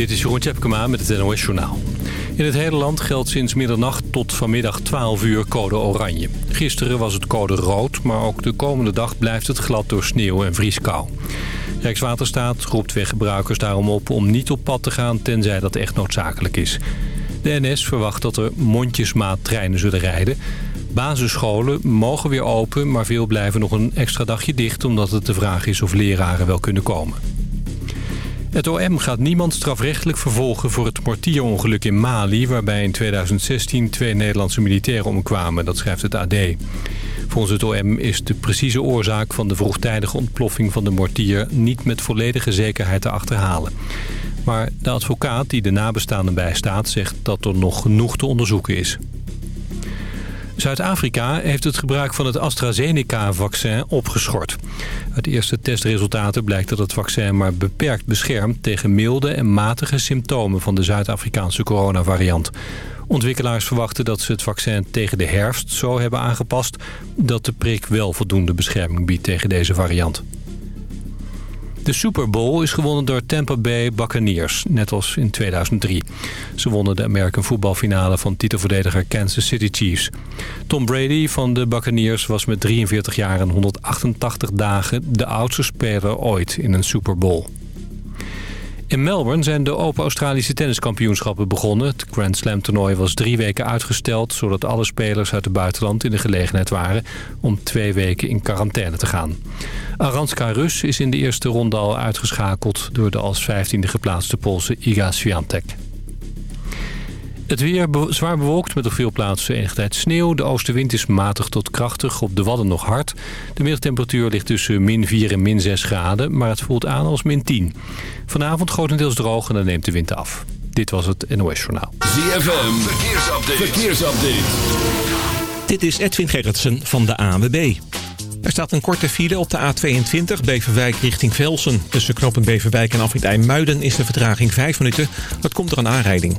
Dit is Jeroen Tjepkema met het NOS Journaal. In het hele land geldt sinds middernacht tot vanmiddag 12 uur code oranje. Gisteren was het code rood, maar ook de komende dag blijft het glad door sneeuw en vrieskou. Rijkswaterstaat roept weggebruikers daarom op om niet op pad te gaan tenzij dat echt noodzakelijk is. De NS verwacht dat er mondjesmaat treinen zullen rijden. Basisscholen mogen weer open, maar veel blijven nog een extra dagje dicht... omdat het de vraag is of leraren wel kunnen komen. Het OM gaat niemand strafrechtelijk vervolgen voor het mortierongeluk in Mali... waarbij in 2016 twee Nederlandse militairen omkwamen, dat schrijft het AD. Volgens het OM is de precieze oorzaak van de vroegtijdige ontploffing van de mortier... niet met volledige zekerheid te achterhalen. Maar de advocaat die de nabestaanden bijstaat zegt dat er nog genoeg te onderzoeken is. Zuid-Afrika heeft het gebruik van het AstraZeneca-vaccin opgeschort. Uit eerste testresultaten blijkt dat het vaccin maar beperkt beschermt... tegen milde en matige symptomen van de Zuid-Afrikaanse coronavariant. Ontwikkelaars verwachten dat ze het vaccin tegen de herfst zo hebben aangepast... dat de prik wel voldoende bescherming biedt tegen deze variant. De Super Bowl is gewonnen door Tampa Bay Buccaneers, net als in 2003. Ze wonnen de American voetbalfinale van titelverdediger Kansas City Chiefs. Tom Brady van de Buccaneers was met 43 jaar en 188 dagen de oudste speler ooit in een Super Bowl. In Melbourne zijn de Open Australische tenniskampioenschappen begonnen. Het Grand Slam toernooi was drie weken uitgesteld... zodat alle spelers uit het buitenland in de gelegenheid waren... om twee weken in quarantaine te gaan. Aranska Rus is in de eerste ronde al uitgeschakeld... door de als vijftiende geplaatste Poolse Iga Swiatek. Het weer zwaar bewolkt met op veel plaatsen enige tijd sneeuw. De oostenwind is matig tot krachtig, op de Wadden nog hard. De middagtemperatuur ligt tussen min 4 en min 6 graden, maar het voelt aan als min 10. Vanavond grotendeels droog en dan neemt de wind af. Dit was het NOS Journaal. ZFM, verkeersupdate. verkeersupdate. Dit is Edwin Gerritsen van de ANWB. Er staat een korte file op de A22 Beverwijk richting Velsen. Tussen knoppen Beverwijk en Afrit IJmuiden is de vertraging 5 minuten. Dat komt door een aanrijding.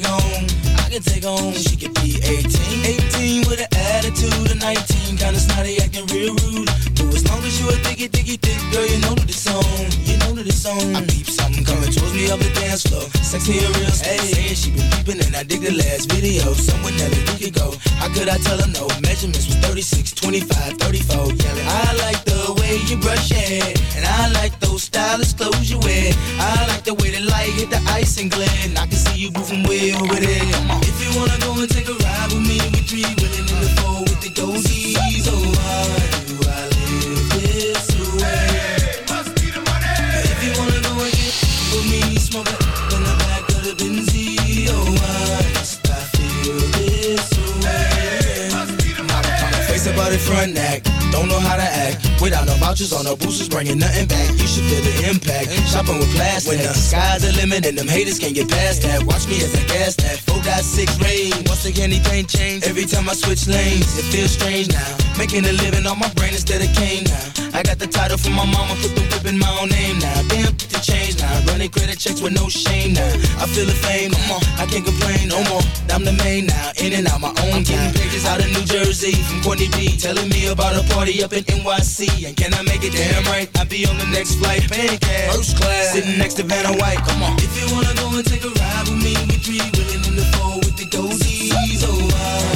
Take home. I can take home. She could be 18, 18 with an attitude of 19, kinda snotty, acting real rude. But as long as you a diggy, diggy, thick girl, you know that it's. You on. I peep something coming towards me up the dance floor. Sexy and real slow. Hey, she been peeping and I dig the last video. Someone that we could go. How could I tell her no? Measurements was 36, 25, 34. Yelling, I like the way you brush your hair, and I like those stylish clothes you wear. I like the way the light hit the ice and glint. I can see you moving way over there. If you wanna go and take a ride with me, we three vouchers or no boosters, bringing nothing back. You should feel the impact. Shopping with plastic. When the sky's the limit and them haters can't get past that. Watch me as I gas that. 4.6 range. Once again, anything change. Every time I switch lanes, it feels strange now. Making a living on my brain instead of cane now. I got the title from my mama, put the whip in my own name now. Damn, put the change now. Running credit checks with no shame now. I feel the fame, come on, I can't complain no more. I'm the main now, in and out my own. Getting pages out of New Jersey from Courtney B, telling me about a party up in NYC. And can I make it damn right? I'll be on the next flight, paying cash. First class, sitting next to Vanna White. Come on. If you wanna go and take a ride with me, we three willing in the four with the dozies. Oh, why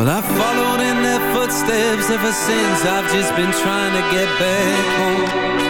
Well, I've followed in their footsteps ever since. I've just been trying to get back home.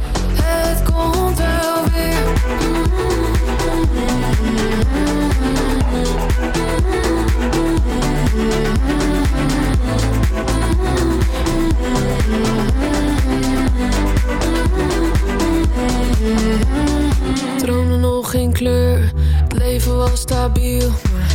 het komt wel weer. Mm -hmm. Nog geen kleur, leven was stabiel.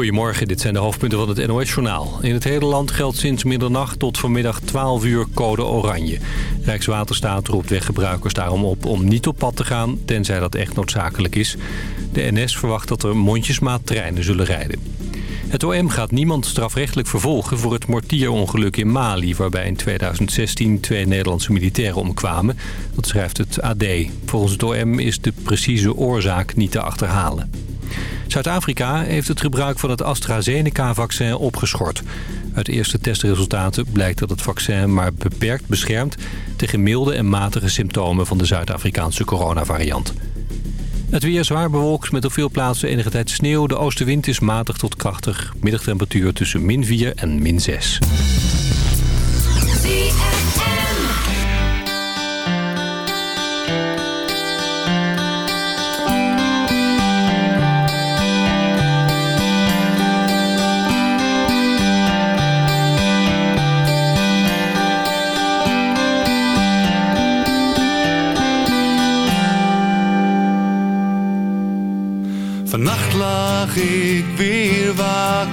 Goedemorgen, dit zijn de hoofdpunten van het NOS-journaal. In het hele land geldt sinds middernacht tot vanmiddag 12 uur code oranje. Rijkswaterstaat roept weggebruikers daarom op om niet op pad te gaan... tenzij dat echt noodzakelijk is. De NS verwacht dat er mondjesmaat treinen zullen rijden. Het OM gaat niemand strafrechtelijk vervolgen voor het mortierongeluk in Mali... waarbij in 2016 twee Nederlandse militairen omkwamen. Dat schrijft het AD. Volgens het OM is de precieze oorzaak niet te achterhalen. Zuid-Afrika heeft het gebruik van het AstraZeneca-vaccin opgeschort. Uit eerste testresultaten blijkt dat het vaccin maar beperkt beschermt... tegen milde en matige symptomen van de Zuid-Afrikaanse coronavariant. Het weer zwaar bewolkt met op veel plaatsen enige tijd sneeuw. De oostenwind is matig tot krachtig. Middagtemperatuur tussen min 4 en min 6.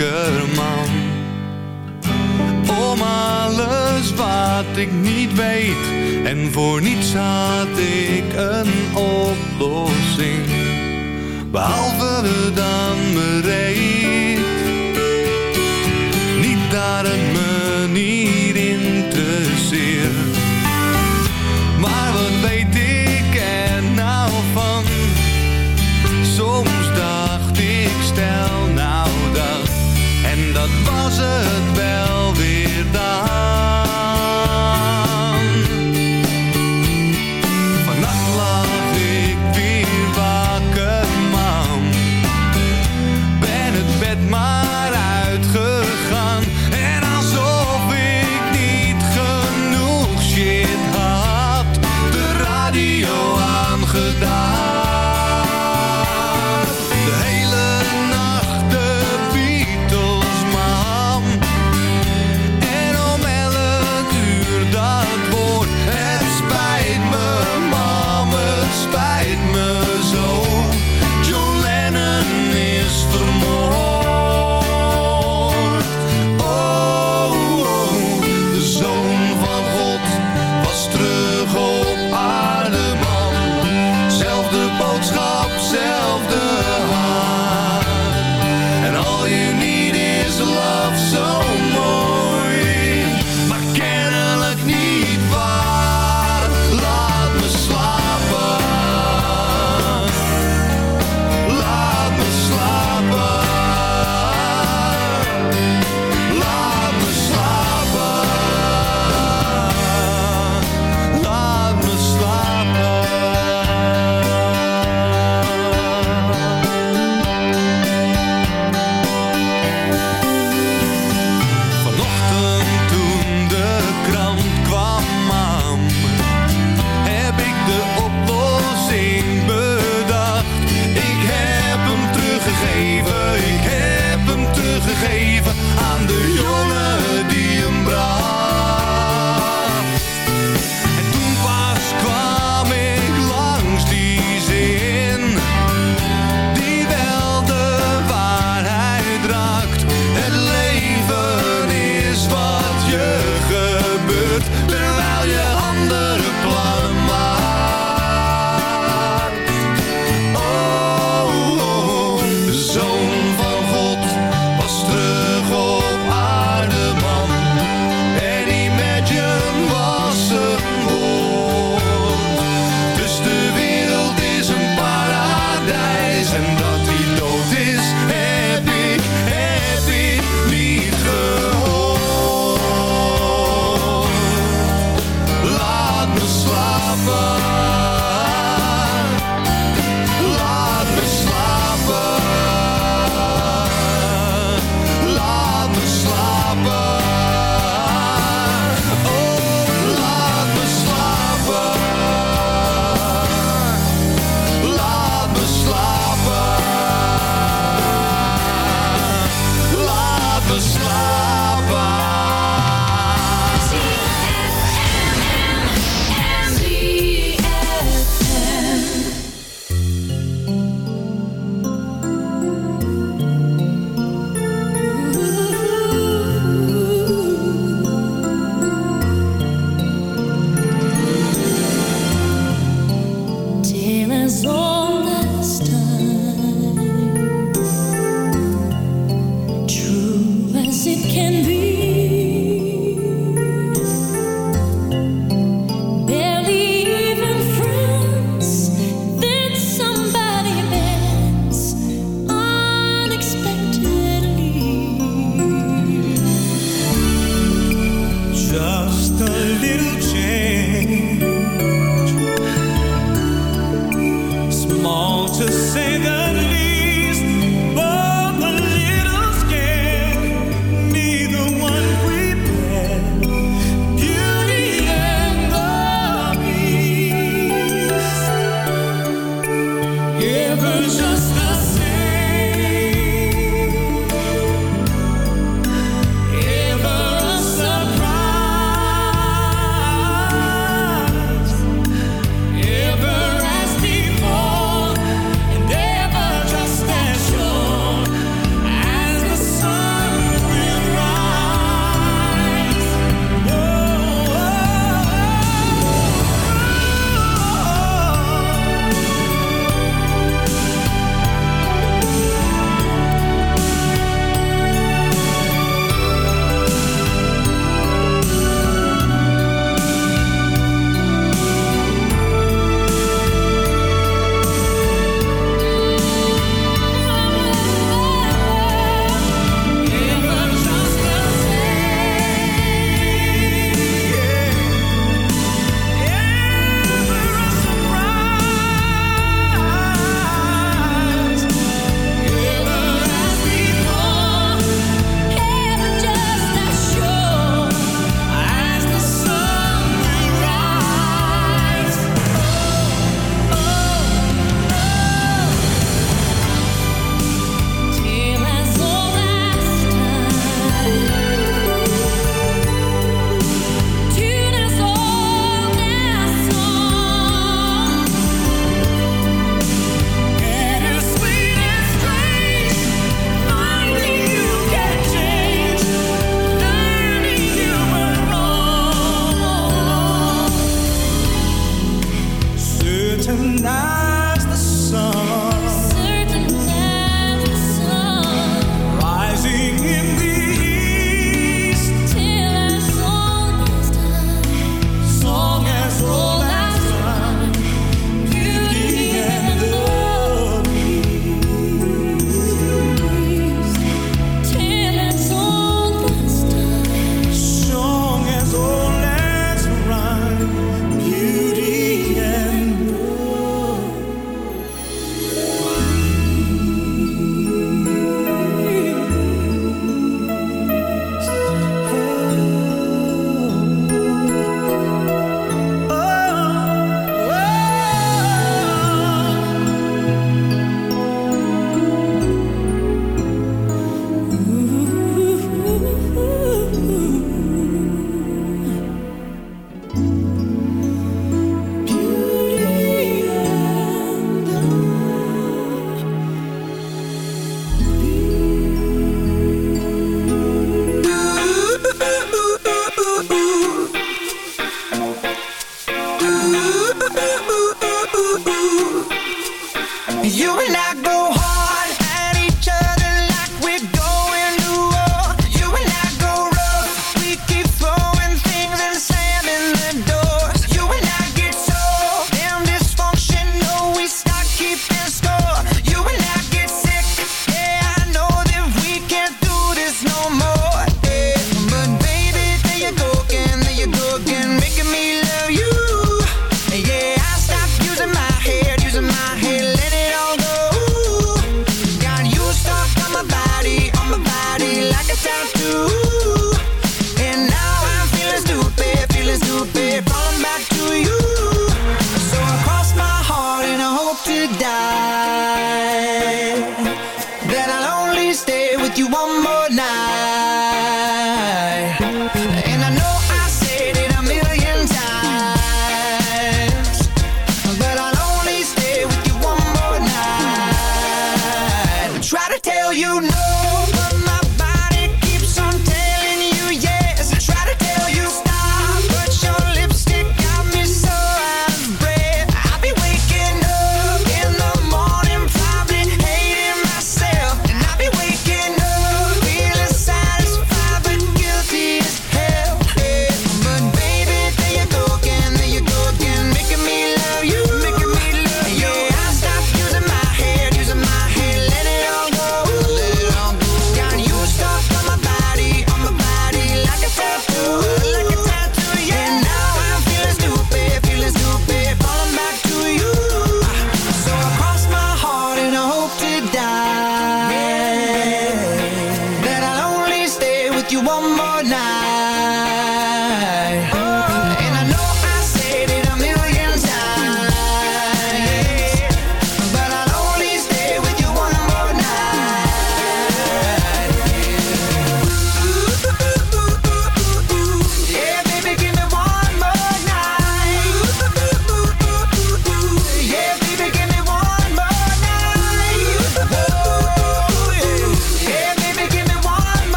Wakker, man. Om alles wat ik niet weet. En voor niets had ik een oplossing. Behalve dan bereid.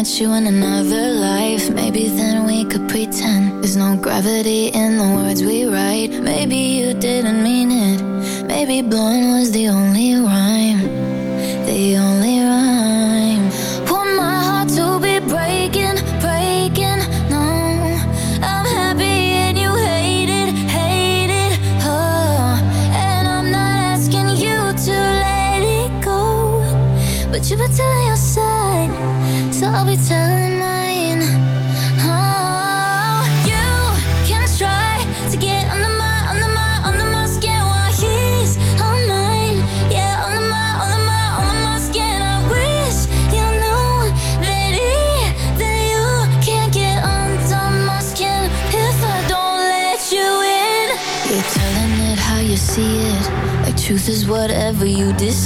met you in another life. Maybe then we could pretend. There's no gravity in the words we write. Maybe you didn't mean it. Maybe blonde was the only rhyme.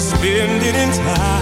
suspended in time.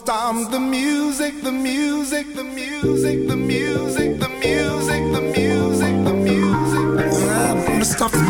Stop the music, the music, the music, the music, the music, the music, the music. The music. The.